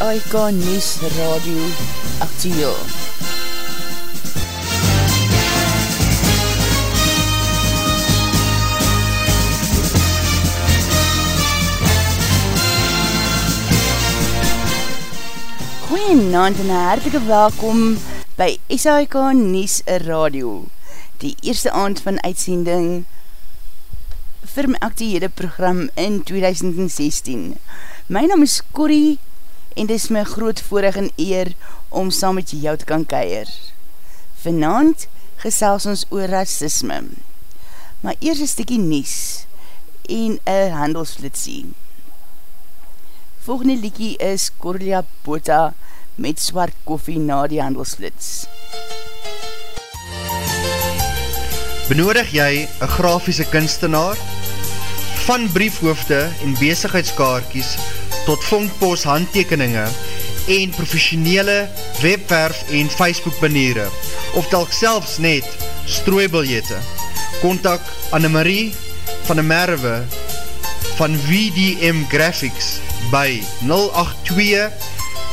SAIK News Radio Actieel. Goeienavond en hartelike welkom by SAIK News Radio, die eerste aand van uitsending vir my actiehede program in 2016. My naam is Corrie en dit is my groot voorig en eer om saam met jou te kan keir. Vanavond gesels ons oor racisme. Maar eers een stikkie nies en een handelsflitsie. Volgende liekie is Corlia Bota met swart koffie na die handelsflits. Benodig jy een grafiese kunstenaar? Van briefhoofde en bezigheidskaartjies tot vondpost handtekeninge en professionele webwerf en Facebook baniere of telk selfs net strooibiljette. Contact Annemarie van de Merwe van VDM Graphics by 082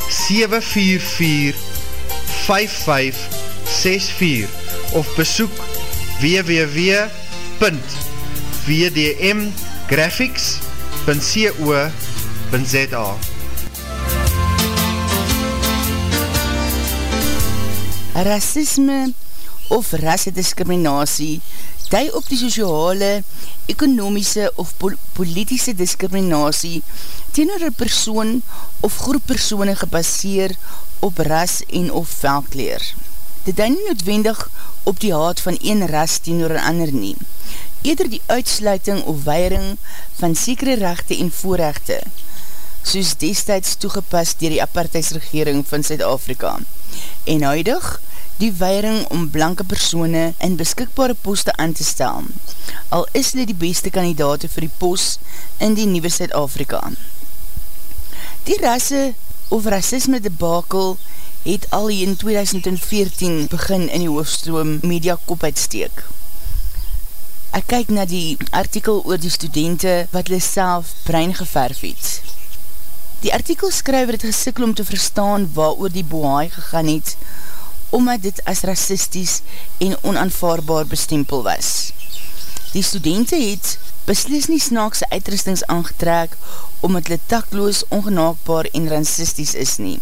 744 5564 of besoek www.vdmgraphics.co.za www.za Racisme of rassediskriminatie dui op die sociale, ekonomiese of pol politische diskriminatie teenoor een persoon of groep persoene gebaseer op ras en of velkleer. Dit dui nie noodwendig op die haat van een ras teenoor een ander nie. Eder die uitsluiting of weiring van sekere rechte en voorrechte, soos destijds toegepas dier die apartheidsregering van Zuid-Afrika. En huidig, die weiring om blanke persone in beskikbare poste aan te stel, al is hulle die beste kandidate vir die post in die nieuwe Zuid-Afrika. Die rasse of racisme debakel het al in 2014 begin in die hoofdstroom media kop uitsteek. Ek kyk na die artikel oor die studenten wat hulle self brein geverf het. Die artikel skryver het gesikkel om te verstaan waar oor die bohaai gegaan het, omdat dit as racisties en onaanvaarbaar bestempel was. Die studenten het beslis nie snaakse uitrustings aangetrek, omdat hulle takloos, ongenaakbaar en racisties is nie.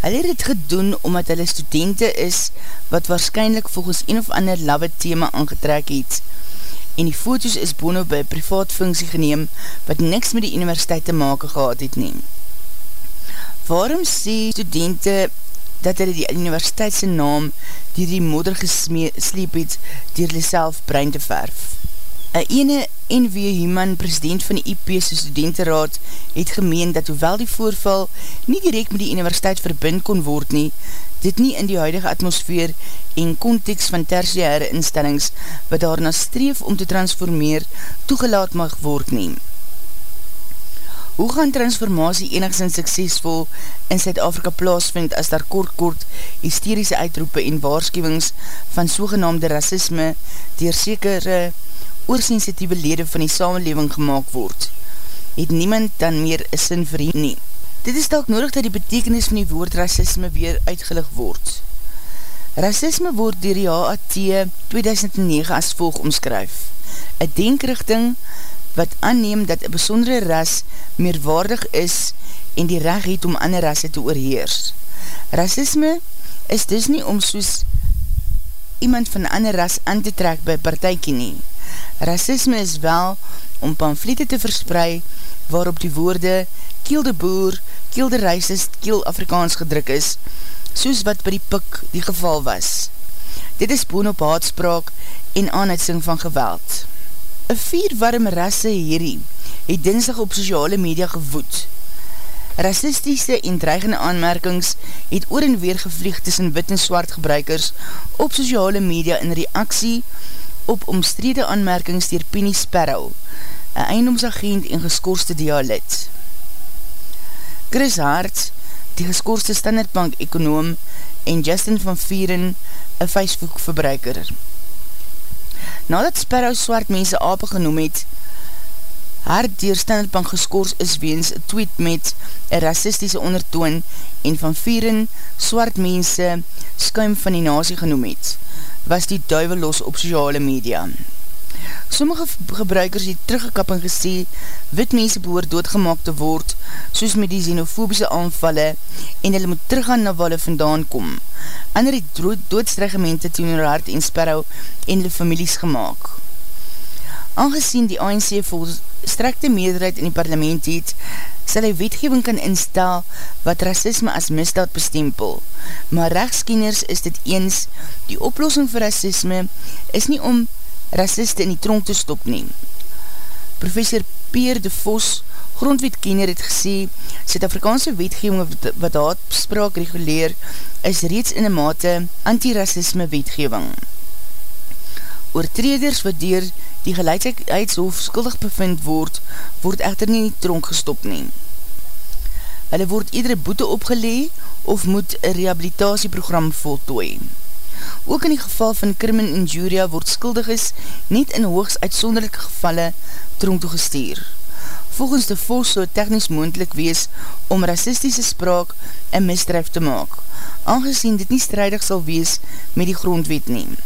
Hulle het het gedoen omdat hulle studenten is, wat waarschijnlijk volgens een of ander lawe thema aangetrek het, en die foto's is bono by privaat funksie geneem wat niks met die universiteit te maken gehad het neem. Waarom sê studenten dat hulle die universiteitse naam die die modder gesleep het dier hulle self brein te verf? Een ene N.W. Human, president van die IP's studentenraad, het gemeen dat hoewel die voorval nie direct met die universiteit verbind kon word nie, dit nie in die huidige atmosfeer en context van tertiaire instellings wat daarna streef om te transformeer toegelaat mag word neem. Hoe gaan transformatie enigszins suksesvol in Zuid-Afrika plaasvind as daar kort-kort hysterische uitroepe en waarschuwings van sogenaamde racisme dier sekere oorsensitieve lede van die samenleving gemaakt word? Het niemand dan meer een sin vir nie? Dit is dalk nodig dat die betekenis van die woord racisme weer uitgelig word. Racisme word dier die HAT 2009 as volg omskryf. Een denkrichting wat aanneem dat een besondere ras meerwaardig is en die reg het om ander rasse te oorheers. Racisme is dus nie om soos iemand van ander ras aan te trek by partijkie nie. Racisme is wel om pamflete te versprei waarop die woorde kiel de boer, kiel de reisist, kiel Afrikaans gedruk is, soos wat by die pik die geval was. Dit is boon op haatspraak en aanhetsing van geweld. Een vier warm rasse hierdie het dinsdag op sociale media gevoed. Racistische en dreigende aanmerkings het oor en weer gevlieg tussen wit en swart gebruikers op sociale media in reaksie op omstrede aanmerkings dier Penny Sparrow, een eindomsagent en geskorste dialit. Chris Hart, die geskorste standaardbank ekonoom en Justin van Vieren, een Facebook verbruiker. Nadat Sparrow swart mense ape genoem het, Haar dier Standardbank geskoors is weens een tweet met een racistische ondertoon en van vieren swart mense skuim van die nasie genoem het, was die duivel los op sociale media. Sommige gebruikers het teruggekap en gesê, wit mense behoor doodgemaak te word, soos met die xenofobische aanvalle, en hulle moet teruggaan na waar hulle vandaan kom. Ander het doodstregemente toen hulle hart en sparrow en hulle families gemaakt. Aangezien die ANC volstrekte meerderheid in die parlement het, sal hy wetgeving kan instel wat racisme as misdaad bestempel. Maar rechtskieners is dit eens, die oplossing vir racisme is nie om raciste in die tronk te stop neem. Professor Peer de Vos, grondwetkenner, het gesê, Zuid-Afrikaanse wetgeving wat haatspraak reguleer, is reeds in een mate antiracisme wetgeving. Oortreders wat dier die gelijkheidshof skuldig bevind word, word echter nie in die tronk gestop neem. Hulle word iedere boete opgelee of moet een rehabilitatieprogram voltooi. Ook in die geval van crimin injuria word skuldiges niet in hoogs uitsonderlijke gevalle tronk toegesteer. Volgens de volks so technisch moendlik wees om racistische spraak en misdrijf te maak, aangezien dit nie strijdig sal wees met die grondwet neem.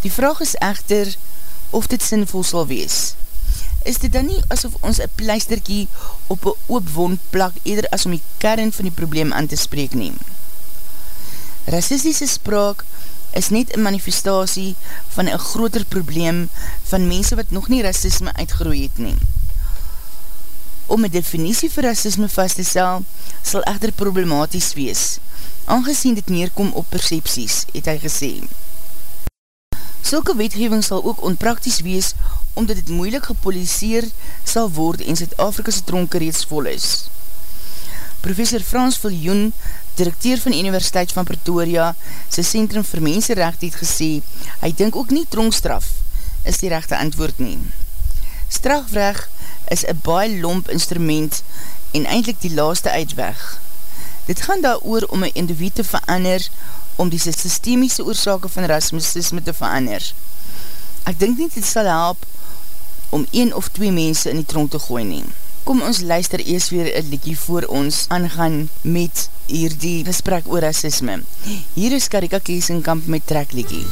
Die vraag is echter of dit sinvol sal wees. Is dit dan nie asof ons een pleisterkie op een oopwond plak eerder as om die kern van die probleem aan te spreek neem? Racistische spraak is net een manifestatie van een groter probleem van mense wat nog nie racisme uitgeroei het neem. Om een definitie vir racisme vast te stel, sal echter problematisch wees, aangezien dit neerkom op percepties, het hy gesê. Sulke wetgeving sal ook onprakties wees, omdat dit moeilik gepoliseer sal word en Zuid-Afrikase tronke reeds vol is. Professor Frans Viljoen directeur van Universiteit van Pretoria, sy Centrum vir Mensenrecht het gesê, hy dink ook nie tronkstraf is die rechte antwoord nie. Strafrecht is een baie lomp instrument en eindelijk die laaste uitweg. Dit gaan daar oor om een individu te verander om die systemiese oorzake van rasmusisme te verander. Ek dink nie dit sal help om een of twee mense in die tronk te gooi neem kom ons luister eers weer een liekie voor ons aangaan met hierdie gesprek oor racisme. Hier is Karika Kiesenkamp met trekliekie.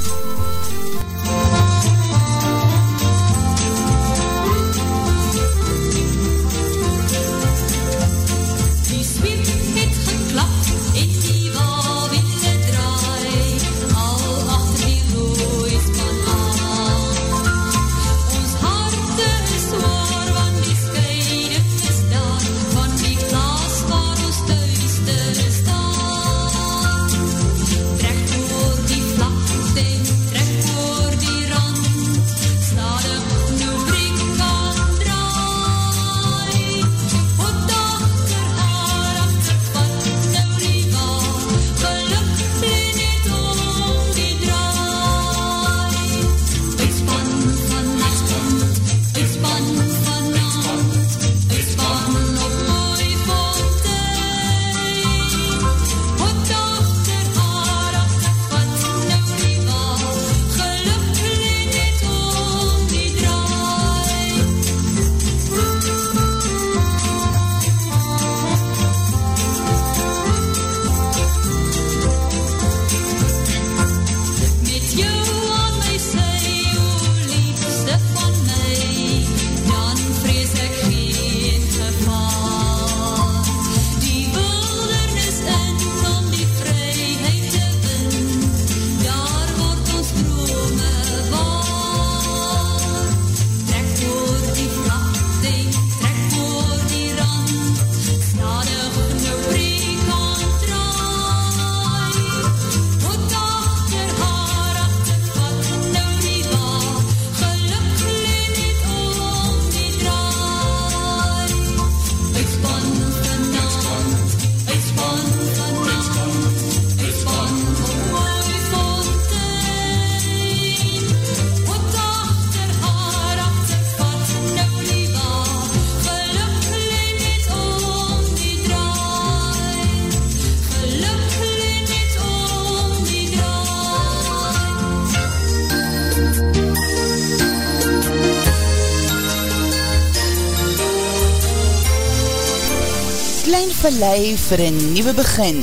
Vallei vir een nieuwe begin.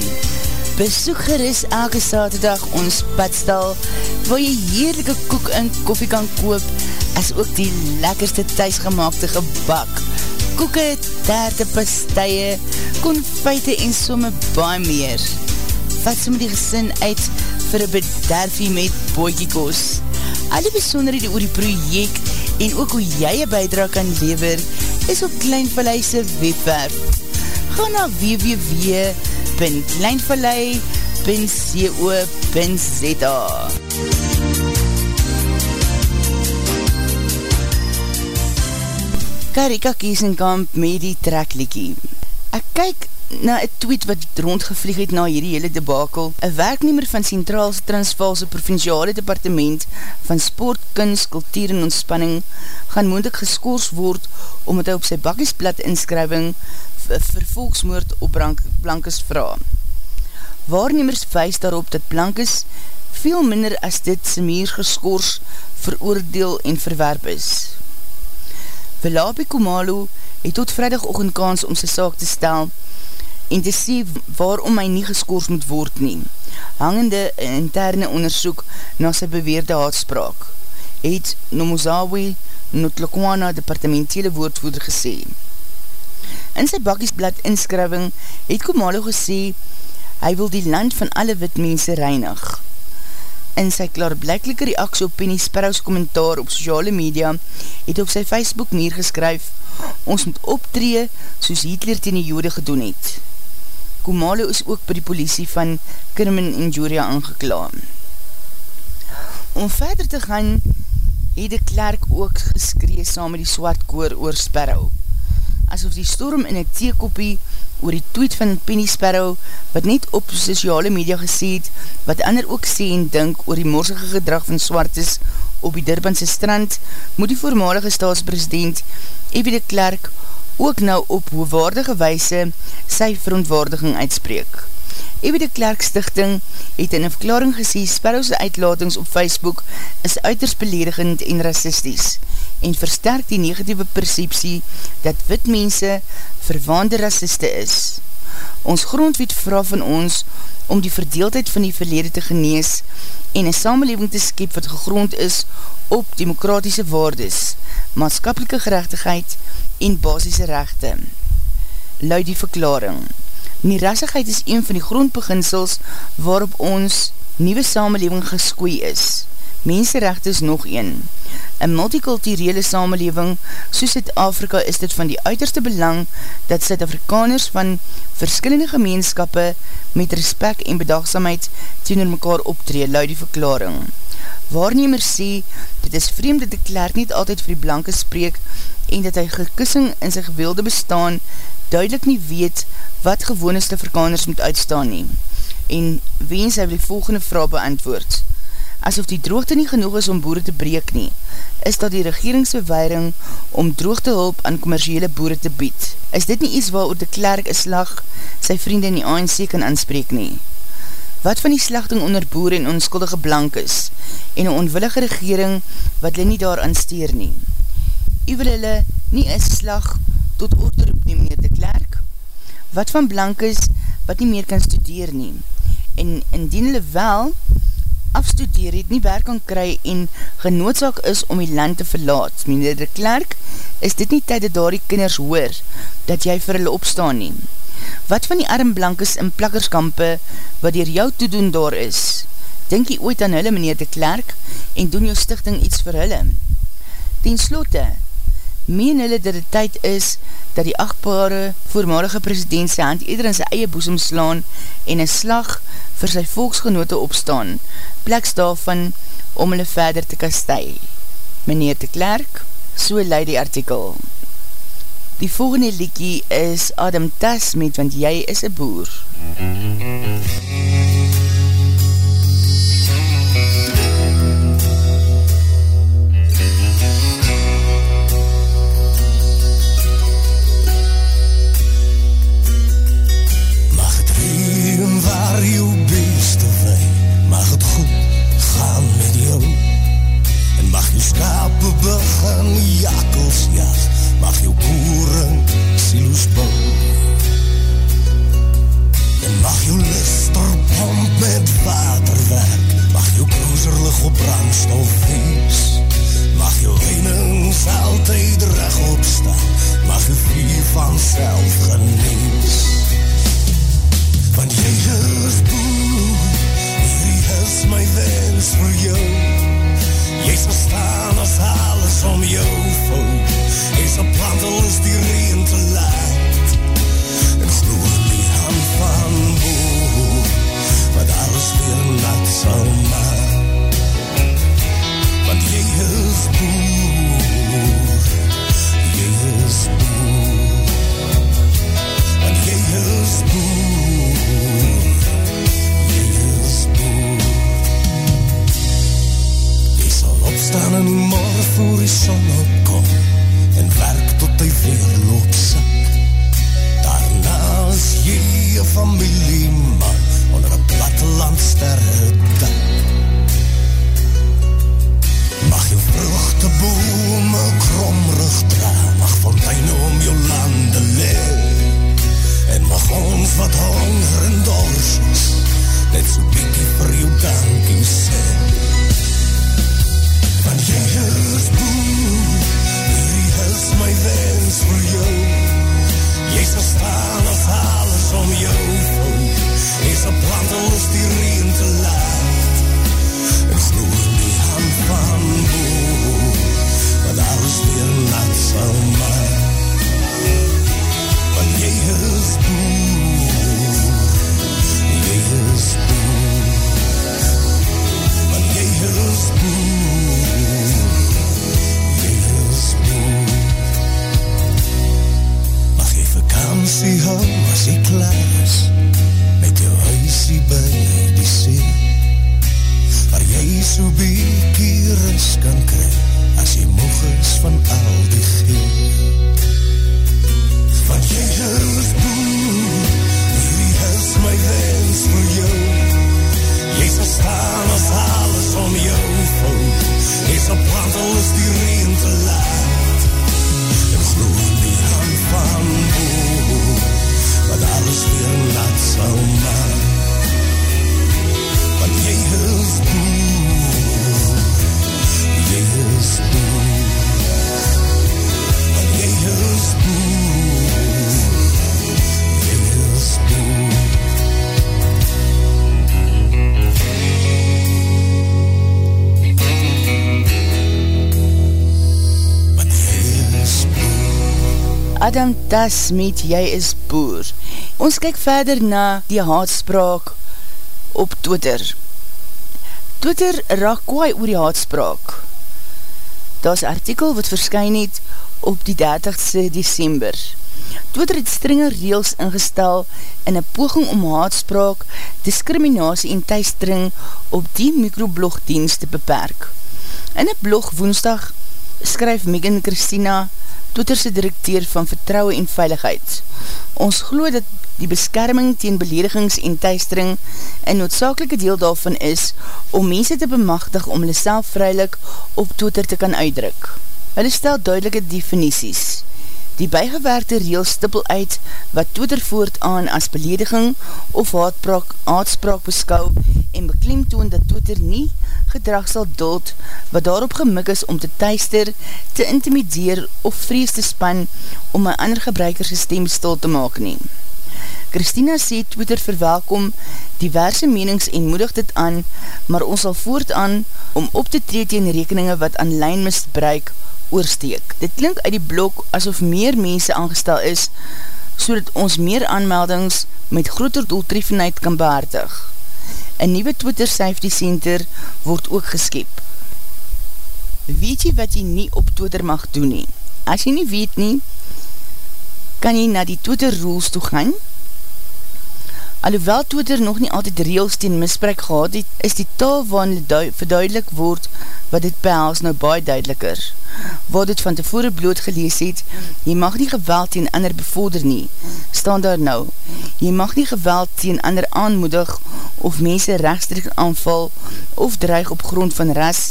Besoek geris elke saterdag ons padstal, waar jy heerlijke koek en koffie kan koop, as ook die lekkerste thuisgemaakte gebak. Koeke, taarte, pasteie, konfeite en somme baie meer. Vat somme die gesin uit vir een bederfie met boekiekos. Alle besonderhede oor die project en ook hoe jy een bijdra kan lever, is op Kleinvalleise webwerf. Ga na www.kleinvallei.co.za Karika Kiesenkamp met die trekliekie. Ek kyk na een tweet wat rondgevlieg het na hierdie hele debakel. Een werknemer van Centraal Transvaalse Provinciale Departement van Sport, Kunst, Kultuur en Ontspanning gaan moendig geskoors word omdat hy op sy bakkiesblad inskrywing vir volksmoord op Blankes vraag. Waarnemers wees daarop dat Blankes veel minder as dit Semir geskoors veroordeel en verwerp is. Velapi Kumalo het tot vrijdagochtend kans om sy saak te stel en te sê waarom hy nie geskoors moet word neem. Hangende interne onderzoek na sy beweerde haatspraak, het Nomozawe Notlokwana departementele woordvoerder gesê. In sy bakkiesblad inskrywing het Kumalo gesê hy wil die land van alle wit mense reinig. In sy klaarblijkelike reaksie op Penny Sparrows kommentaar op sociale media het op sy Facebook neergeskryf ons moet optree soos Hitler ten die jode gedoen het. Kumalo is ook by die politie van Kirman en Joria aangeklaam. Om verder te gaan, het de klerk ook geskree saam met die swart koor oor Sparrow. Asof die storm in een theekopie oor die tweet van Penny Sparrow, wat net op sociale media gesê het, wat ander ook sê en dink oor die morsige gedrag van swartes op die Durbanse strand, moet die voormalige staatspresident Evie de Klerk ook nou op hoewaardige weise sy verontwaardiging uitspreek. Ewe de Klerk Stichting het in een verklaring gesê Sparrowse uitlatings op Facebook is uiterst beledigend en racisties en versterk die negatieve perceptie dat wit mense verwaande raciste is. Ons grondwet vraag van ons om die verdeeldheid van die verlede te genees en een samenleving te skep wat gegrond is op demokratische waardes, maatskapelike gerechtigheid en basisse rechte. Luid die verklaring. Nierassigheid is een van die grondbeginsels waarop ons nieuwe samenleving geskoei is. Mensenrecht is nog een. In multiculturele samenleving soos Zuid-Afrika is dit van die uiterste belang dat Zuid-Afrikaners van verskillende gemeenskappe met respect en bedachtsamheid teenoor mekaar optree, luid die verklaring. Waarnemer sê, dit is vreemd dat die klerk niet altyd vir die blanke spreek en dat hy gekissing in sy gewilde bestaan duidelik nie weet wat gewoneste verkaners moet uitstaan nie. En wens hy wil die volgende vraag beantwoord. Asof die droogte nie genoeg is om boere te breek nie, is dat die regeringsbeweiring om droogte hulp aan commerciële boere te bied. Is dit nie iets waar oor de klerk een slag sy vriende in die ANC kan anspreek nie? Wat van die slachting onder boere en onskuldige blankes en een onwillige regering wat hulle nie daar aansteer nie? u wil hulle nie een slag tot oorroep nie, meneer de Klerk? Wat van blankes wat nie meer kan studeer nie? En indien hulle wel afstudeer het, nie werk kan kry en genoodzaak is om die land te verlaat, meneer de Klerk, is dit nie tyd dat daar die kinders hoor, dat jy vir hulle opstaan nie? Wat van die arm blankes in plakkerskampe wat dier jou toedoen daar is? Denk jy ooit aan hulle, meneer de Klerk, en doen jou stichting iets vir hulle? Ten slotte, meen hulle dat het tyd is dat die achtbare voormalige president sy hand eerder in sy eie boesem slaan en een slag vir sy volksgenote opstaan, pleks daarvan om hulle verder te kastei. Meneer de Klerk, so leid die artikel. Die volgende liekie is Adam Tas met Want Jy is een Boer. MUZIEK met waterwerk Mag jou cruiserlig op brandstof wees. Mag jou weinings altyd recht opstaan. Mag jou vier van self genees. Want jy is boer. Hierdie is my wens vir jou. Jy sal staan as alles om jou voel. Jy sal plantel is die reen te laat. En glo in die hand van boer Weer nat sal maak Want jy is boer. Jy is boer. Want jy is boer. Jy is boer. Jy sal opstaan in die morgen voor die son opkom En werk tot die weer loop sak Daarna is jy een familieman Onder een platteland sterre dak Mag jou vruchte bome kromrig dra Mag fonteine om jou lande leer En mag ons wat honger en dors is Net so bykie vir jou dankie sê Want jy is boer Hierdie is my wens vir jou. Jy sal staan as alles om jou voel Jy sal plantel as die reen te laat. En glo in die hand van boer Wat alles weer nat sal maak. Want jy is boer so bykie rust kan kry As jy moeg is van al Adam Tas met Jy is Boer. Ons kyk verder na die haatspraak op Twitter. Twitter raak kwaai oor die haatspraak. Daar is artikel wat verskyn het op die 30ste december. Twitter het strenge reels ingestel in een poging om haatspraak, discriminatie en thuisstring op die microblogdienst te beperk. In een blog woensdag skryf Megan Christina, Twitterse directeur van Vertrouwe en Veiligheid. Ons glo dat die beskerming teen beledigings en thuisstring een noodzakelike deel daarvan is om mense te bemachtig om hulle self vrylik op Twitter te kan uitdruk. Hulle stel duidelike definities. Die bijgewerkte reel stippel uit wat Twitter voortaan as belediging of haatpraak, haatspraak beskou en beklemtoon dat Twitter nie gedrag sal dood wat daarop gemik is om te teister, te intimideer of vrees te span om een ander gebruikerse stem stil te maak neem. Christina sê Twitter verwelkom diverse menings en moedig dit aan, maar ons sal voortaan om op te tree teen rekeninge wat online misbruik oorsteek. Dit klink uit die blok asof meer mense aangestel is, so dat ons meer aanmeldings met groter doeltreffenheid kan behartig. Een nieuwe Twitter Safety Center word ook geskep. Weet jy wat jy nie op Twitter mag doen nie? As jy nie weet nie, kan jy na die Twitter rules toe gaan. Alhoewel Twitter nog nie altyd reels teen misbruik gehad het, is die taal waarin verduidelik word wat dit behels nou baie duideliker. Waar dit van tevore bloot gelees het, jy mag nie geweld teen ander bevorder nie, staan daar nou. Jy mag nie geweld teen ander aanmoedig of mense rechtstrik aanval of dreig op grond van ras,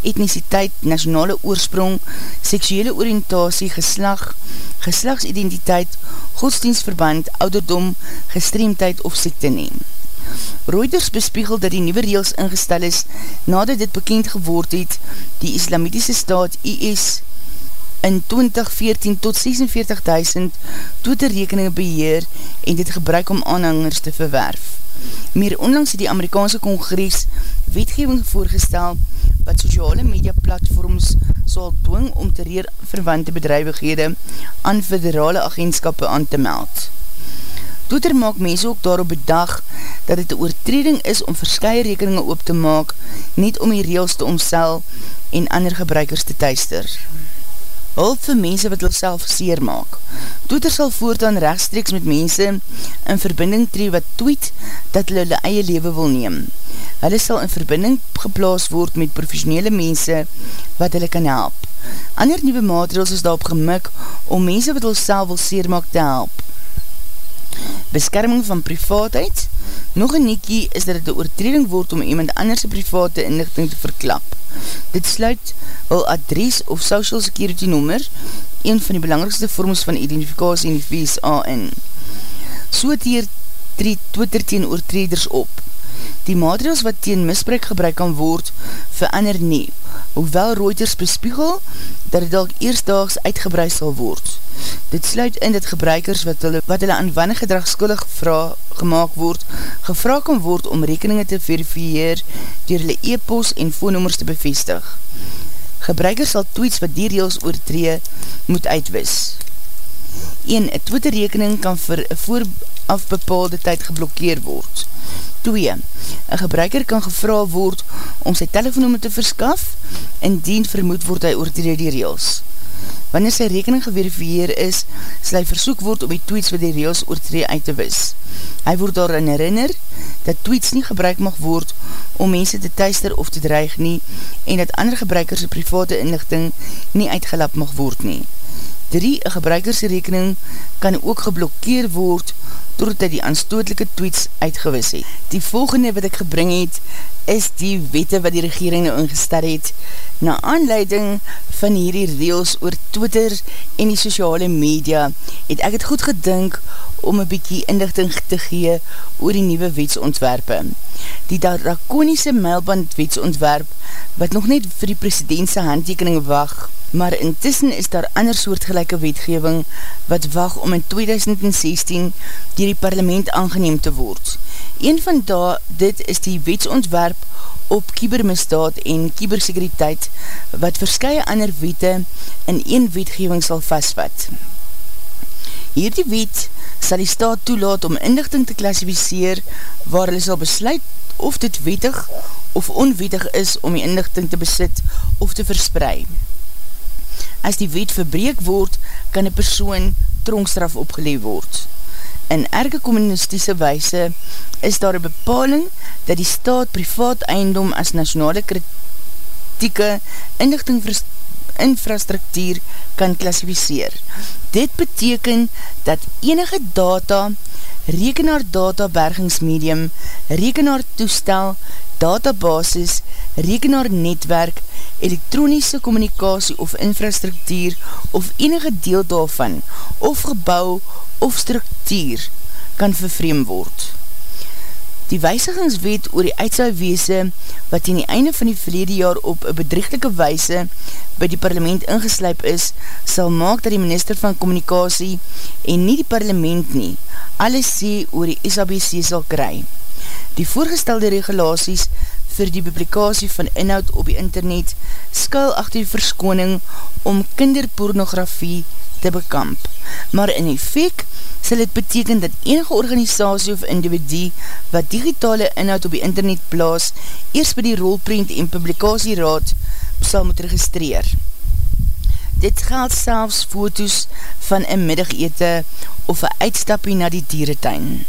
etniciteit, nationale oorsprong, seksuele oriëntasie, geslag, geslagsidentiteit, godsdienstverband, ouderdom, gestreemdheid of siekte neem. Reuters bespiegel dat die nieuwe reels ingestel is nadat dit bekend geword het die islamitische staat IS in 2014 tot 46.000 Twitter-rekeninge beheer en dit gebruik om aanhangers te verwerf. Meer onlangs het die Amerikaanse Kongres wetgeving voorgestel wat sociale media platforms sal dwing om te reer verwante bedrijvighede aan federale agentskappe aan te meld. Twitter maak mense ook daarop bedag dat het een oortreding is om verskye rekeninge op te maak, niet om die reels te omsel en ander gebruikers te teister. Hulp vir mense wat hulle self seer maak. Twitter sal voortaan rechtstreeks met mense in verbinding tree wat tweet dat hulle hulle eie leven wil neem. Hulle sal in verbinding geplaas word met professionele mense wat hulle kan help. Ander nieuwe maatregels is daarop gemik om mense wat hulle self wil seer maak te help beskerming van privaatheid. Nog een niekie is dat het een oortreding word om iemand anders private inlichting te verklap. Dit sluit wel adres of social security nummer, een van die belangrikste vorms van identifikatie in die VSA in. So het hier treed Twitter teen oortreders op. Die maatregels wat teen misbruik gebruik kan word, verander nie, hoewel Reuters bespiegel dat het dalk eerstdaags uitgebreid sal word. Dit sluit in dat gebruikers wat hulle, wat hulle aan wanneer gedrag skuldig gevra, gemaakt word, gevra kan word om rekeninge te verifieer dier hulle e-post en voornommers te bevestig. Gebruikers sal tweets wat die reels oortree moet uitwis. 1. Een Twitter rekening kan vir vooraf bepaalde tyd geblokkeer word. 2. Een gebruiker kan gevra word om sy telefoonnummer te verskaf en dien vermoed word hy oortree die reels. Wanneer sy rekening geverifieer is, sal hy versoek word om die tweets wat die reels oortree uit te wis. Hy word daarin herinner dat tweets nie gebruik mag word om mense te teister of te dreig nie en dat ander gebruikers private inlichting nie uitgelap mag word nie. 3. Een gebruikersrekening kan ook geblokkeer word totdat hy die aanstootlike tweets uitgewis het. Die volgende wat ek gebring het, is die wette wat die regering nou ingestel het, na aanleiding van hierdie reels oor Twitter en die sociale media, het ek het goed gedink om een bykie inlichting te gee oor die nieuwe wetsontwerpe. Die drakonische meilband wetsontwerp, wat nog net vir die presidentse handtekening wacht, maar intussen is daar ander soortgelijke wetgeving wat wacht om in 2016 dier die parlement aangeneem te word. Een van daar, dit is die wetsontwerp op kiebermisdaad en kiebersekuriteit wat verskye ander wete in een wetgeving sal vastvat. Hierdie wet sal die staat toelaat om inlichting te klassificeer waar hulle sal besluit of dit wetig of onwetig is om die inlichting te besit of te verspreid. As die wet verbreek word, kan een persoon tronkstraf opgeleef word. In erge communistiese weise is daar een bepaling dat die staat privaat eindom as nationale kritieke inlichting infrastruktuur kan klassificeer. Dit beteken dat enige data, rekenaar data bergingsmedium, rekenaar toestel, databasis, rekenaar netwerk, elektronische communicatie of infrastruktuur of enige deel daarvan of gebouw of structuur kan vervreem word. Die weisigingswet oor die uitsaaiweese wat in die einde van die verlede jaar op een bedrieglike weise by die parlement ingeslijp is, sal maak dat die minister van communicatie en nie die parlement nie, alles sê oor die SABC sal kry. Die voorgestelde regulaties vir die publikasie van inhoud op die internet skuil achter die verskoning om kinderpornografie te bekamp. Maar in effect sal het beteken dat enige organisatie of individu wat digitale inhoud op die internet plaas eerst by die rolprint en publikasieraad sal moet registreer. Dit geld selfs foto's van een middagete of een uitstapie na die dieretuin.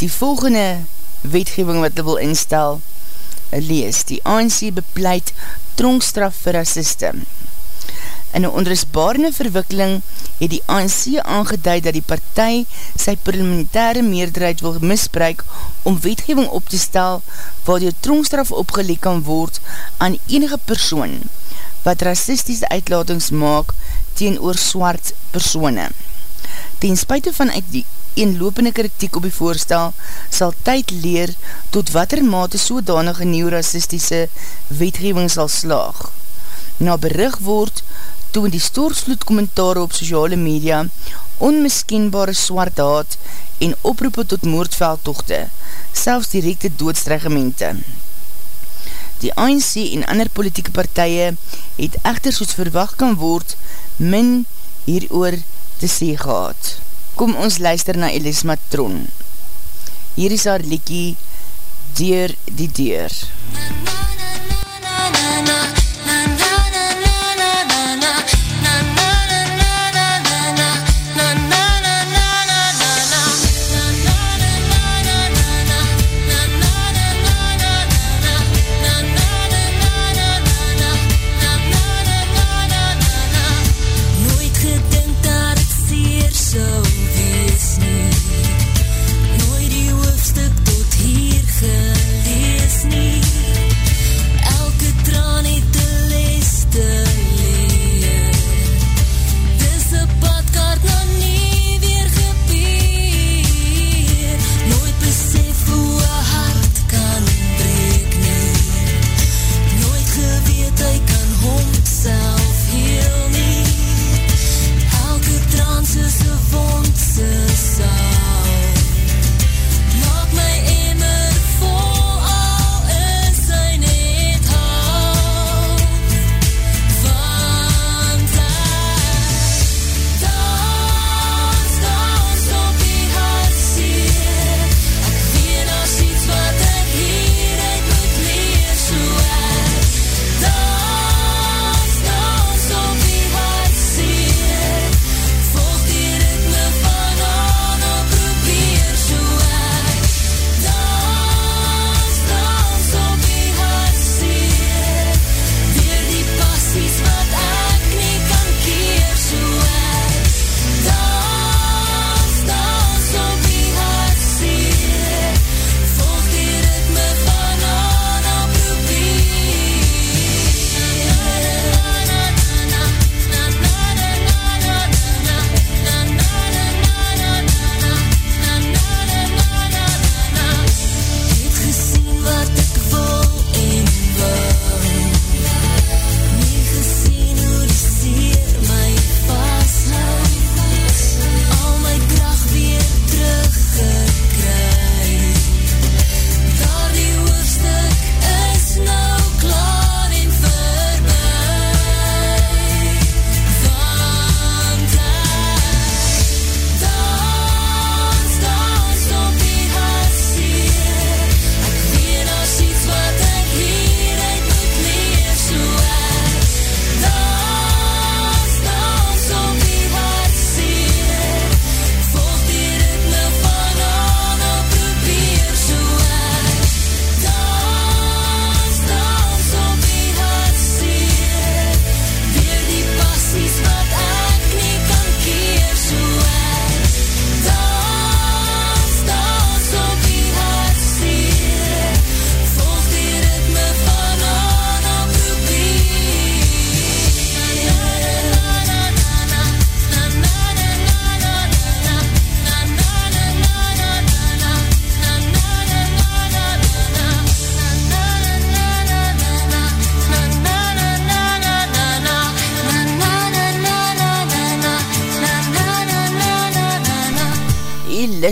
Die volgende wetgeving wat hulle wil instel, lees, die ANC bepleit tronkstraf vir rassiste. In een onrusbarende verwikkeling het die ANC aangeduid dat die partij sy parlementaire meerderheid wil misbruik om wetgeving op te stel waar die tronkstraf opgeleek kan word aan enige persoon wat rassistische uitlatings maak teen oor swart persoene. Ten spuite van uit die eenlopende kritiek op die voorstel sal tyd leer tot wat er mate sodanige neorassistische wetgeving sal slaag. Na berig word, toe in die stoorsvloed kommentaar op sociale media onmiskenbare swart haat en oproepen tot moordveldtochte, selfs directe doodstregemente. Die ANC en ander politieke partije het echter soos verwacht kan word min hier oor te sê gehad. Kom ons luister na Elis Matron. Hier is haar liekie Deur die Deur. Na, na, na, na, na, na.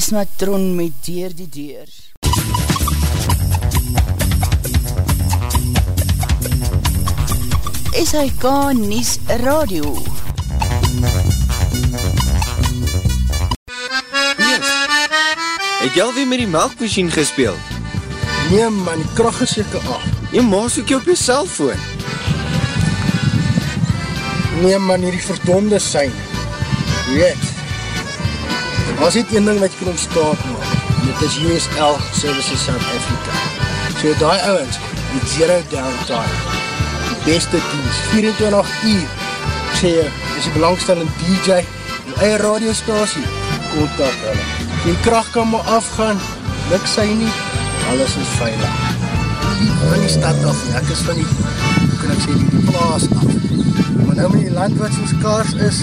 Lismatron met Deur die Deur. SHK Nies Radio Nies, het jy alweer met die melkmachine gespeeld? Nee man, die kracht is jyke af. Jy maas ook jy op jy cellfoon. Nee man, hier die verdonde sein. Weet, As dit een ding wat jy kan ontstaan maak, dit is USL Services South Africa. So die ouwens, die zero downtime, die beste dienst, 24 uur, ek sê jy, is die belangstellende DJ, die eie radiostasie, kontak hulle. Die kracht kan maar afgaan, luk sy nie, alles is veilig. Die van die stad af, ek is van die, kan ek sê, die plaas af. Maar nou met die land wat soos kaars is,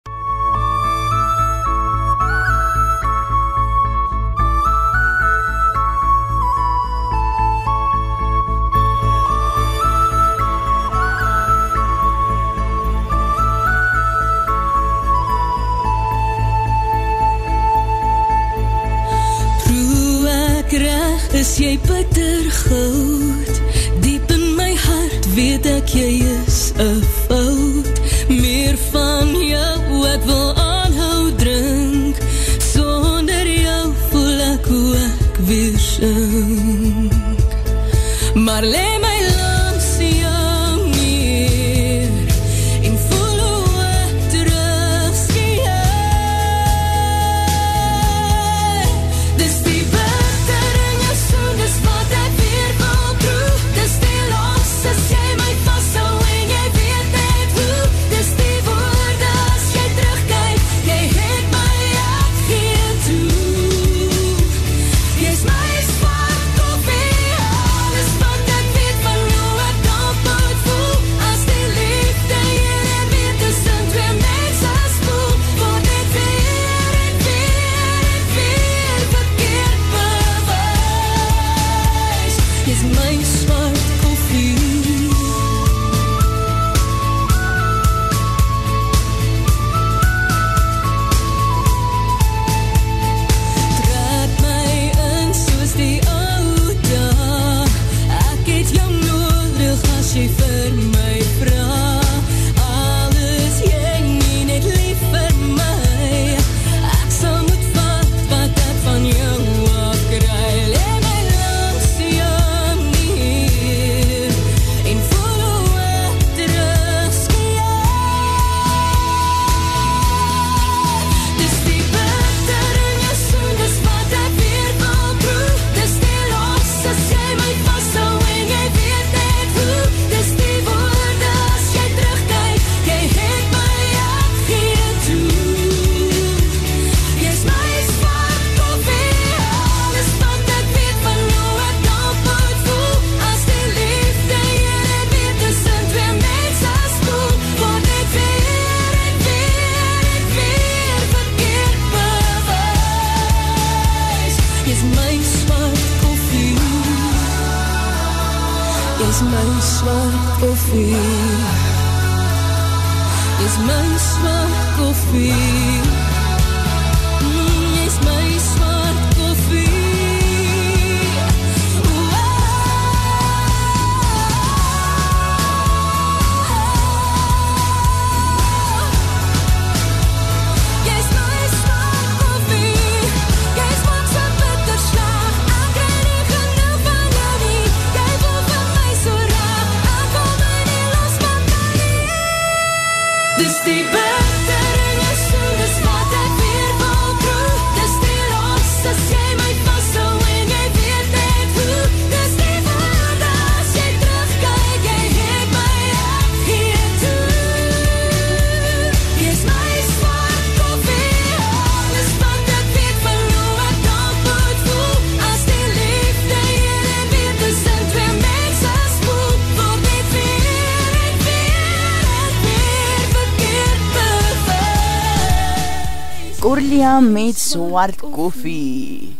Anna met swart koffie.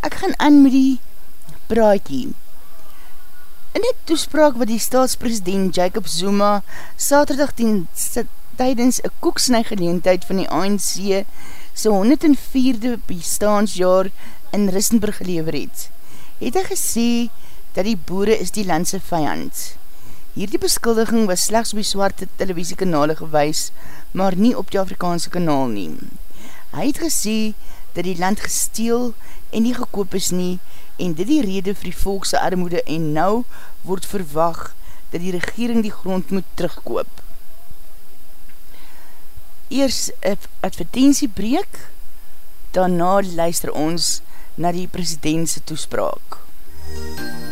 Ek gaan aan met die praatjie. In die toespraak wat die staatspresident Jacob Zuma saterdag ten, tydens een koeksnijgeleentheid van die ANC sy 104de bestaansjaar in Rissenburg gelever het, het hy gesê dat die boere is die landse vijand. Hierdie beskuldiging was slechts op die swarte televisiekanale gewys, maar nie op die Afrikaanse kanaal nie. Hy het gesê dat die land gesteel en nie gekoop is nie en dit die rede vir die volkse armoede en nou word verwag dat die regering die grond moet terugkoop. Eers advertentiebreek, daarna luister ons na die presidentse toespraak. MUZIEK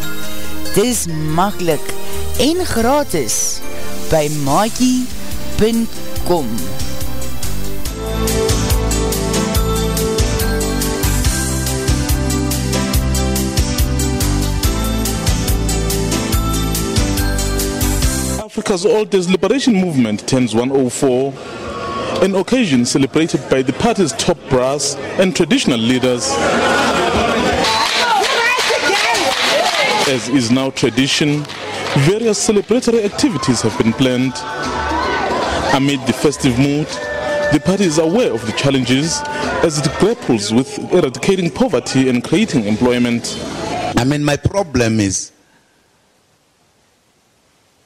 Dit is makkelijk en gratis by maakie.com Africa's oldest liberation movement turns 104, an occasion celebrated by the party's top brass and traditional leaders. As is now tradition, various celebratory activities have been planned. Amid the festive mood, the party is aware of the challenges as it grapples with eradicating poverty and creating employment. I mean, my problem is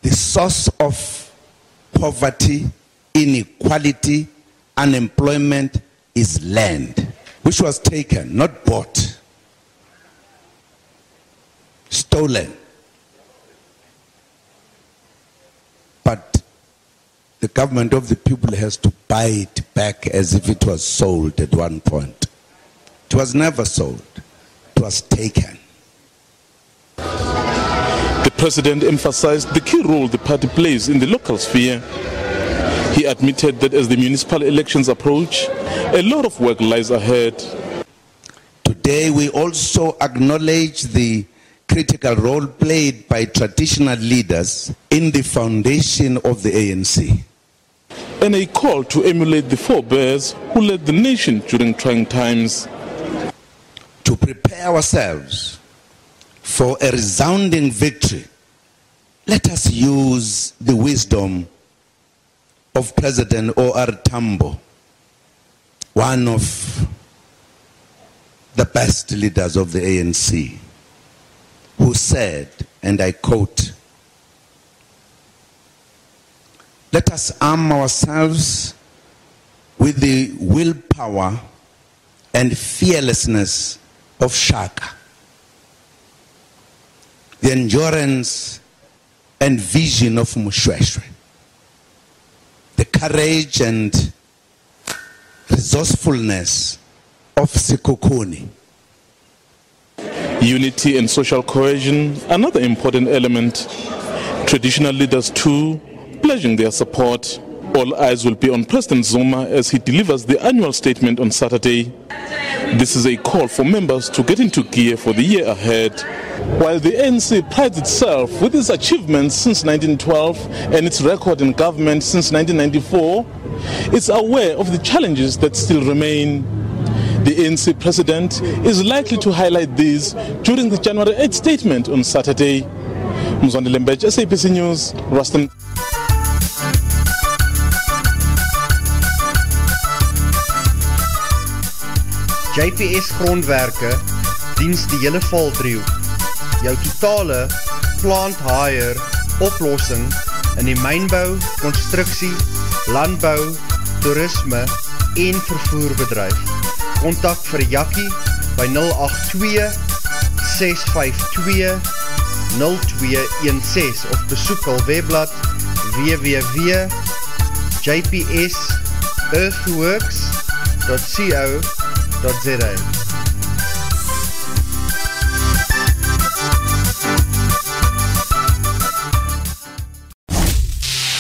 the source of poverty, inequality, unemployment is land, which was taken, not bought, stolen. But the government of the people has to buy it back as if it was sold at one point. It was never sold, it was taken. The president emphasized the key role the party plays in the local sphere. He admitted that as the municipal elections approach, a lot of work lies ahead. Today, we also acknowledge the critical role played by traditional leaders in the foundation of the ANC. And a call to emulate the forebears who led the nation during trying times. To prepare ourselves for a resounding victory, let us use the wisdom of President O.R. Tambo, one of the best leaders of the ANC, who said, and I quote, let us arm ourselves with the willpower and fearlessness of Shaka the endurance and vision of Mushweshwe, the courage and resourcefulness of Sikokuni. Unity and social cohesion, another important element. Traditional leaders too, pledging their support. All eyes will be on President Zuma as he delivers the annual statement on Saturday. This is a call for members to get into gear for the year ahead. While the ANC prides itself with its achievements since 1912 and its record in government since 1994, it's aware of the challenges that still remain. The ANC president is likely to highlight these during the January 8 statement on Saturday. Mzwande Lembech, SAPC News, Ruston. JPS grondwerke diens die hele valdriehoek. Jou totale plant hire oplossing in die mijnbouw, constructie, landbouw, toerisme en vervoerbedrijf. Contact vir Jakkie by 082 652 0216 of besoek al webblad www.jpsearthworks.co.za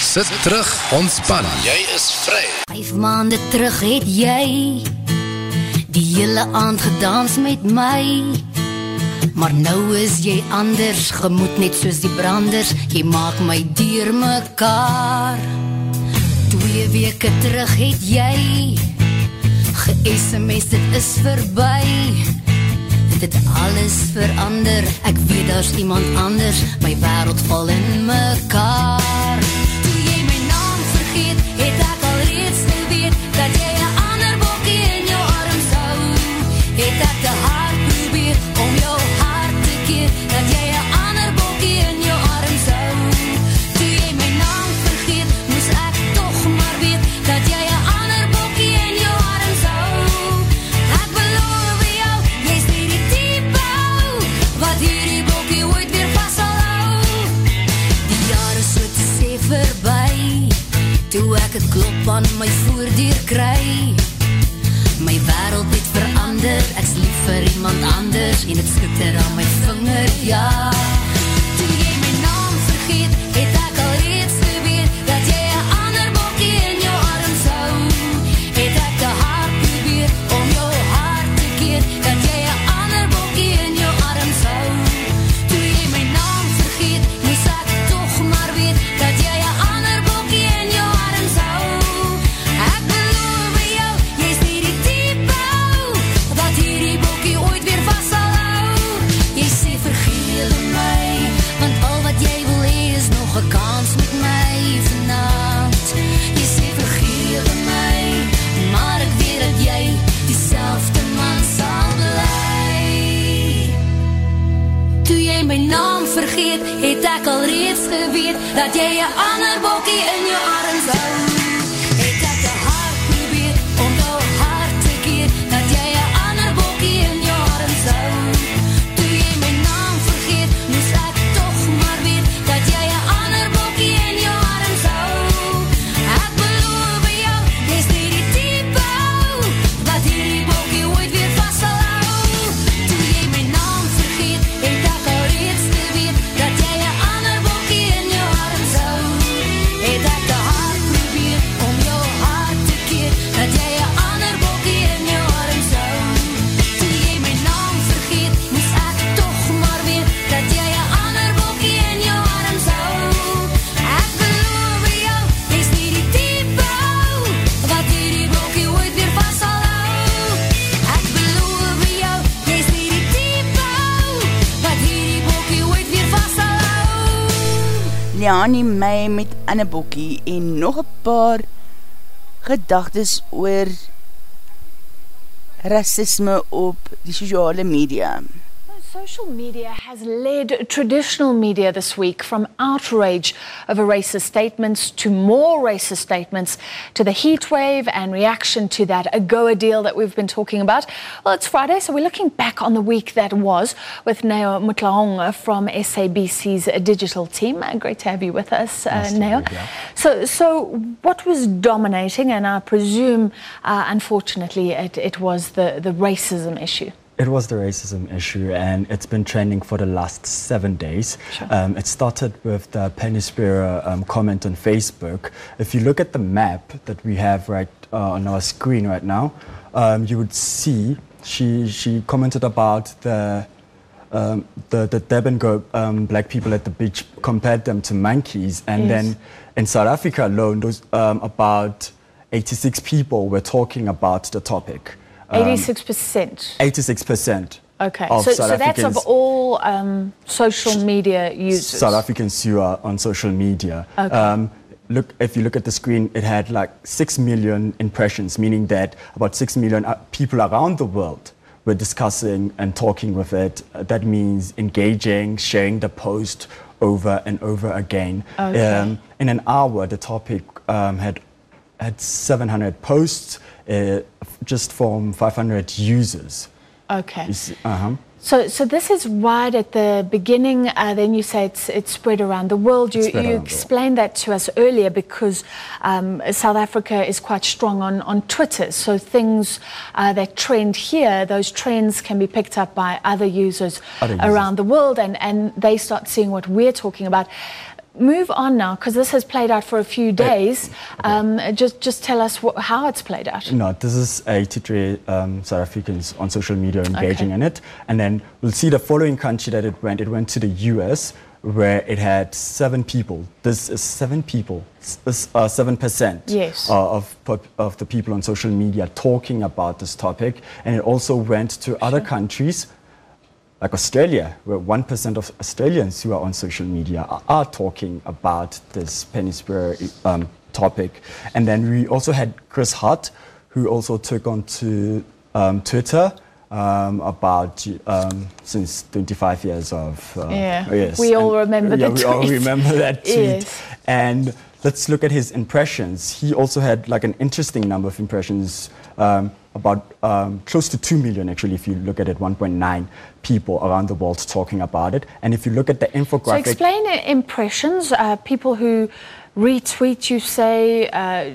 Sit terug, ontspan. Jy is vry. Vyf maande terug het jy die hele aand gedans met my. Maar nou is jy anders, gemoed net soos die branders, jy maak my deur mekaar. Twee weke terug het jy ge-SMS, dit is verby. Dit het alles verander, ek weet daar's iemand anders, my wêreld val in mekaar. Leani May met Anne Bokkie en nog een paar gedagtes oor racisme op die sociale media. Social media has led traditional media this week from outrage over racist statements to more racist statements to the heat wave and reaction to that AGOA deal that we've been talking about. Well, it's Friday, so we're looking back on the week that was with Neo Mutlaong from SABC's digital team. Uh, Great to have you with us, uh, Neo. So, so what was dominating, and I presume, uh, unfortunately, it, it was the, the racism issue. It was the racism issue, and it's been trending for the last seven days. Sure. Um, it started with the Penny Spira um, comment on Facebook. If you look at the map that we have right uh, on our screen right now, um, you would see she she commented about the. Um, the the Durban go, um, black people at the beach compared them to monkeys, and Yes. then in South Africa alone, those um, about 86 people were talking about the topic. Um, 86%. 86% Okay, of so, South so that's of all um, social media users. South Africans who are on social media. Okay. Um, look, if you look at the screen, it had like six million impressions, meaning that about six million uh, people around the world were discussing and talking with it. Uh, That means engaging, sharing the post over and over again. Okay. Um, in an hour, the topic um, had had 700 posts, uh, just from 500 users. Okay. Uh-huh. So, so this is right at the beginning. Uh, then you say it's, it's spread around the world. You, you explained that to us earlier because um, South Africa is quite strong on, on Twitter. So things uh, that trend here, those trends can be picked up by other users, Other users. around the world, and, and they start seeing what we're talking about. Move on now, because this has played out for a few days. Um, just, just tell us wh- how it's played out. No, this is 83 um, South Africans on social media engaging Okay. in it. And then we'll see the following country that it went. It went to the US, where it had seven people. This is seven people, s- s- uh, 7% Yes. uh, of, of the people on social media talking about this topic. And it also went to other countries like Australia, where 1% of Australians who are on social media are, are talking about this Pennysphere um, topic. And then we also had Chris Hart, who also took on to um, Twitter um, about um, since 25 years of. Uh, Yeah, we all remember yeah, the we all remember that tweet. Yes. And let's look at his impressions. He also had like an interesting number of impressions, um, about um, close to 2 million actually, if you look at it, 1.9 people around the world talking about it. And if you look at the infographic. So explain impressions. Uh, people who retweet, you say, uh,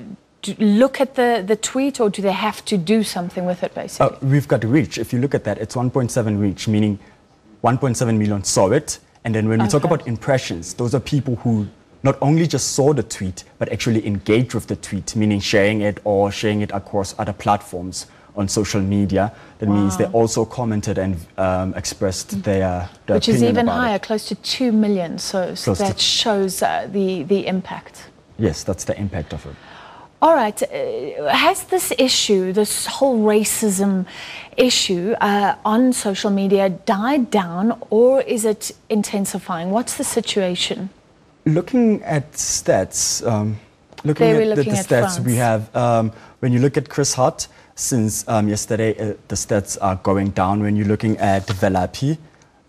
look at the, the tweet, or do they have to do something with it, basically? Uh, we've got reach. If you look at that, it's 1.7 reach, meaning 1.7 million saw it. And then when we talk about impressions, those are people who not only just saw the tweet, but actually engaged with the tweet, meaning sharing it or sharing it across other platforms on social media. That means they also commented and um, expressed their, their Which is even about it. higher, close to 2 million. So, so that shows uh, the, the impact. Yes, that's the impact of it. All right. Uh, has this issue, this whole racism issue uh, on social media died down or is it intensifying? What's the situation? Looking at stats, um, looking at we're the, looking the at stats we have, um, when you look at Chris Hart, since um, yesterday uh, the stats are going down. When you're looking at Velapi,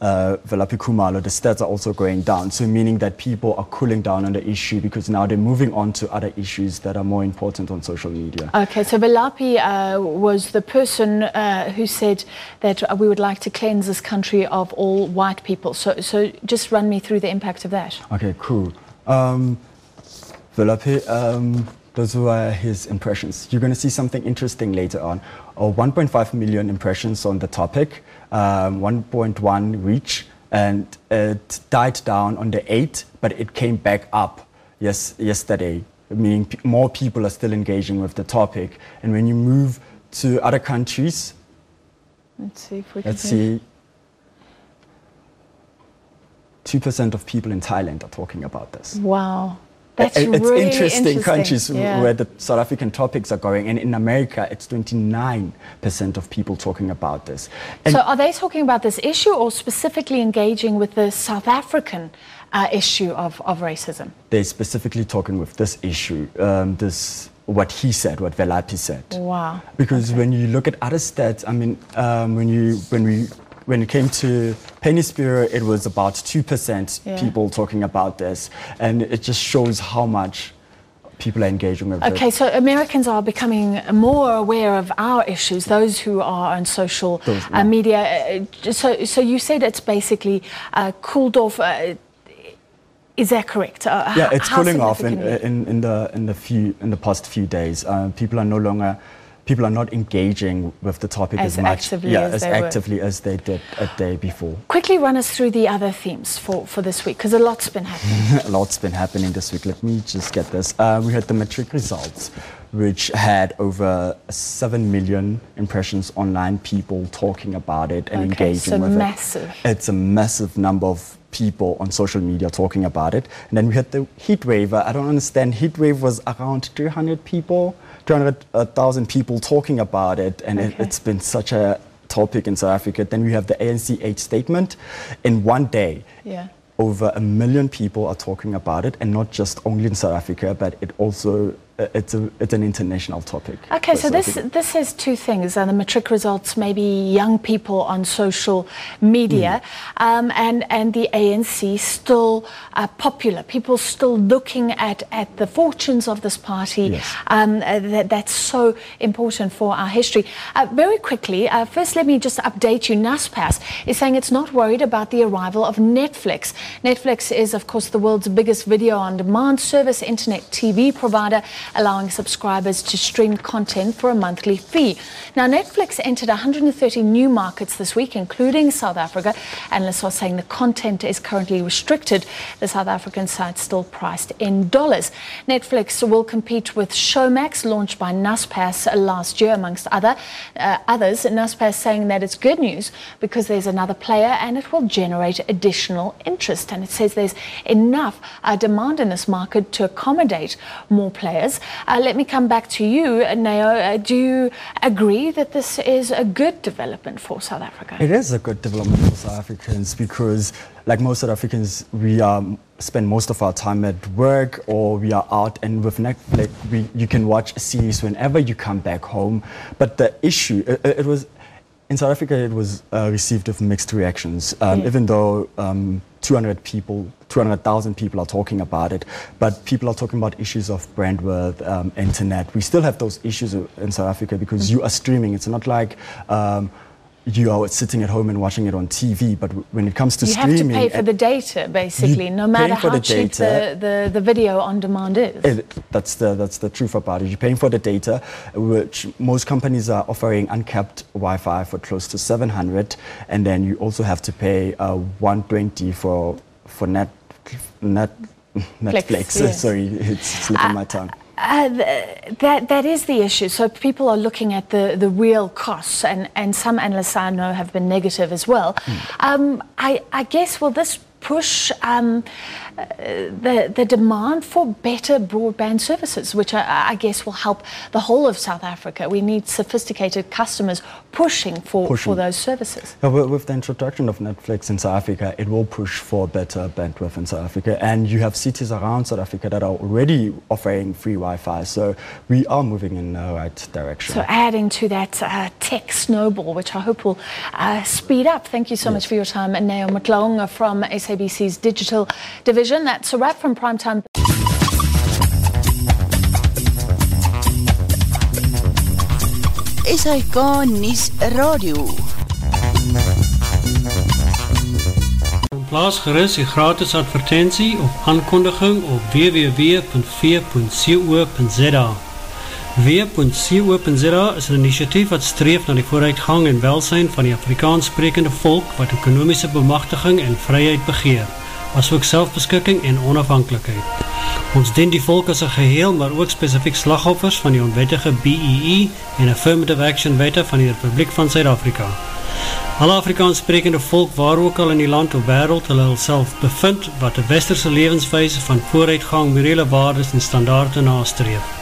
uh, Velapi Kumalo, the stats are also going down. So meaning that people are cooling down on the issue because now they're moving on to other issues that are more important on social media. Okay, so Velapi uh, was the person uh, who said that we would like to cleanse this country of all white people. So, so just run me through the impact of that. Okay, cool. Um, Velapi, um, those were his impressions. You're going to see something interesting later on. Uh, 1.5 million impressions on the topic, um, 1.1 reach, and it died down on the 8th, but it came back up yes, yesterday, meaning p- more people are still engaging with the topic. And when you move to other countries, Let's see if we can. let's see, 2% of people in Thailand are talking about this. Wow. That's it's really interesting, countries Yeah. where the South African topics are going. And in America, it's 29% of people talking about this. And so, are they talking about this issue or specifically engaging with the South African uh, issue of, of racism? they're specifically talking with this issue, um, this what he said, what Velapi said. Wow. Because when you look at other stats, I mean, um, when you when we when it came to Penny Spear, it was about two percent Yeah. people talking about this, and it just shows how much people are engaging with it. Okay, so Americans are becoming more aware of our issues, those who are on social Those- uh, media. Uh, So, so you said it's basically uh, cooled off. Uh, is that correct? Uh, yeah, it's cooling off in, in, in the in the few in the past few days. Uh, people are no longer people are not engaging with the topic As as, much actively yeah, as as they were. actively as they did a day before. Quickly run us through the other themes for, for this week, because a lot's been happening. a lot's been happening this week. Let me just get this. Uh, we had the metric results, which had over 7 million impressions online, people talking about it and Okay, engaging so with massive. it. It's a massive number of people on social media talking about it. And then we had the heat wave. I don't understand. Heat wave was around 300 people, 300,000 people talking about it. And it, Okay. it's been such a topic in South Africa. Then we have the ANC 8 statement. In one day, Yeah. over a million people are talking about it, and not just only in South Africa, but it also it's a it's an international topic. Okay, so this this says two things: uh, the metric results, maybe young people on social media, um, and and the ANC still uh, popular. People still looking at at the fortunes of this party. Yes. Um, uh, that, that's so important for our history. Uh, very quickly, uh, first let me just update you. NASPAS is saying it's not worried about the arrival of Netflix. Netflix is, of course, the world's biggest video-on-demand service, internet TV provider, allowing subscribers to stream content for a monthly fee. Now, Netflix entered 130 new markets this week, including South Africa. Analysts are saying the content is currently restricted. The South African site still priced in dollars. Netflix will compete with Showmax, launched by NASPAS last year, amongst other uh, others. NASPAS saying that it's good news because there's another player and it will generate additional interest. And it says there's enough uh, demand in this market to accommodate more players. Uh, let me come back to you, Neo. Uh, do you agree that this is a good development for South Africa? It is a good development for South Africans because, like most South Africans, we um, spend most of our time at work or we are out, and with Netflix, we, you can watch a series whenever you come back home. But the issue, it, it was in South Africa, it was uh, received with mixed reactions. Um. Even though um, 200 people, 200,000 people are talking about it, but people are talking about issues of brand worth, um, internet. We still have those issues in South Africa because you are streaming. It's not like um, you are sitting at home and watching it on TV, but when it comes to you have to streaming, pay for the data, basically, no matter how the cheap data. the, the, the video on demand is. It, that's the that's the truth about it. You're paying for the data, which most companies are offering uncapped Wi-Fi for close to 700, and then you also have to pay uh, 120 for for net net Netflix. yes. Sorry, it's slipping my tongue. Uh, th- that that is the issue. So people are looking at the, the real costs, and, and some analysts I know have been negative as well. Um, I, I guess will this push um, uh, the the demand for better broadband services, which I, I guess will help the whole of South Africa. We need sophisticated customers pushing for, for those services. With the introduction of Netflix in South Africa, it will push for better bandwidth in South Africa. And you have cities around South Africa that are already offering free Wi Fi. So we are moving in the right direction. So adding to that uh, tech snowball, which I hope will uh, speed up. Thank you so much for your time, Neo McLong from SABC's digital division. That's a wrap from Primetime. SHK Nies Radio. Plaas gerus die gratis advertentie op aankondiging op www.v.co.za W.co.za is een initiatief wat streef na die vooruitgang en welsijn van die Afrikaans sprekende volk wat ekonomiese bemachtiging en vryheid begeer, asook selfbeskikking en onafhankelijkheid. Ons dien die volk as een geheel, maar ook specifiek slagoffers van die onwettige BEE en Affirmative Action wette van die Republiek van Zuid-Afrika. Alle Afrikaans sprekende volk waar ook al in die land of wereld hulle self bevind wat de westerse levenswijze van vooruitgang, morele waardes en standaarde nastreef.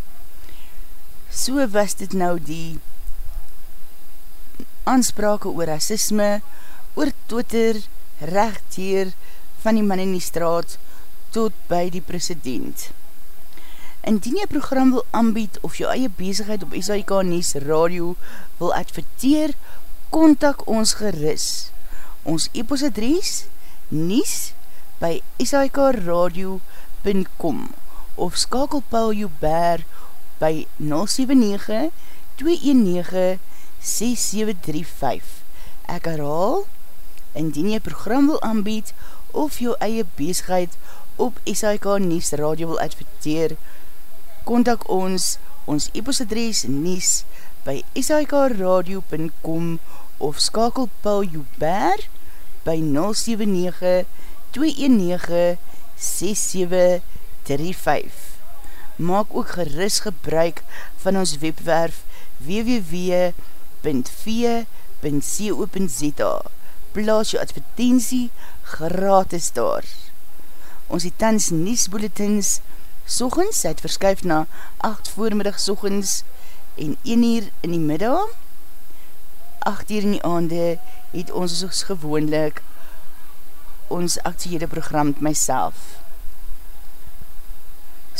So was dit nou die aansprake oor racisme, oor Twitter, recht hier van die man in die straat tot by die president. Indien jy program wil aanbied of jou eie bezigheid op SAIK Nies Radio wil adverteer, kontak ons geris. Ons e-postadries nies by sikradio.com of skakel Paul Joubert by 079-219-6735. Ek herhaal, indien jy program wil aanbied of jou eie bezigheid op SIK Nies Radio wil adverteer, kontak ons, ons e-postadres nies by sikradio.com of skakel Paul Joubert by 079-219-6735. Maak ook geris gebruik van ons webwerf www.v.co.za Plaas jou advertentie gratis daar. Ons het tans niesbulletins sochens, het verskuif na 8 voormiddag sochens en 1 uur in die middag. 8 uur in die aande het ons soos gewoonlik ons actiehede program myself.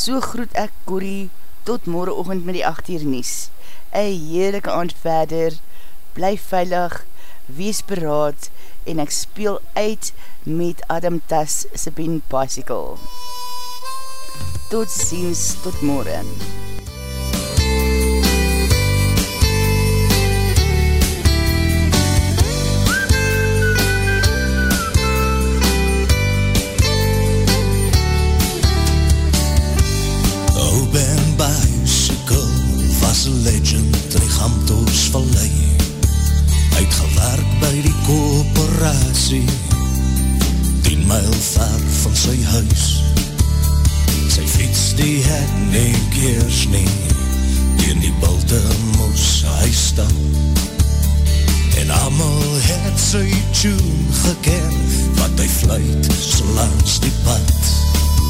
So groet ek Corrie tot morgenochtend met die 8 uur nies. Een heerlijke aand verder, bly veilig, wees beraad en ek speel uit met Adam Tas se Ben Bicycle. Tot ziens, tot morgen. Kooperatie Tien myl ver van sy huis. Sy fiets die het nie keers nie Tegen die bulte moes hy stap En amal het sy tune geken Wat hy fluit so langs die pad. Oh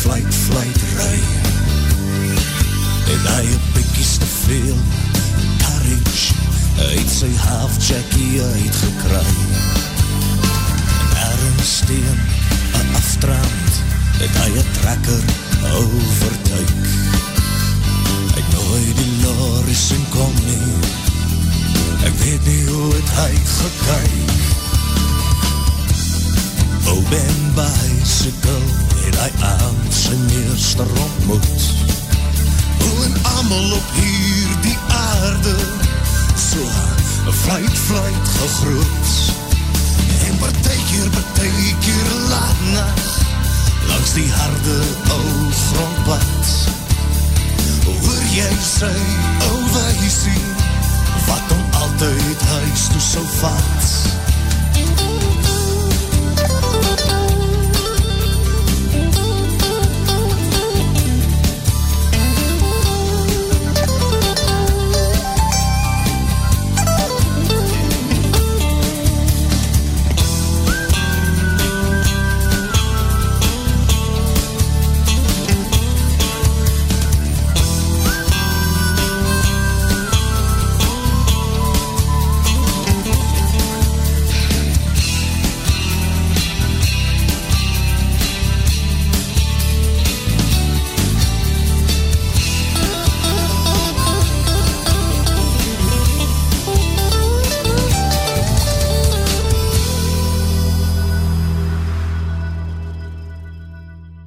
fluit, fluit ry En hy een pikkies te veel. Courage. Uit sy half jackie uitgekry En ergens steen Een aftrand. Het hy een trekker overtuik Hy nooit die loris in kom nie. Ek weet nie hoe het hy gekyk O Ben Bicycle het hy aan sy meester ontmoet Hoe en amal op hier die aarde So fluit fluit gegroet. En partijkeer partijkeer laat nacht Langs die harde ou grondpad Hoor jy sy ou wijsie Wat om altyd huis toe so vat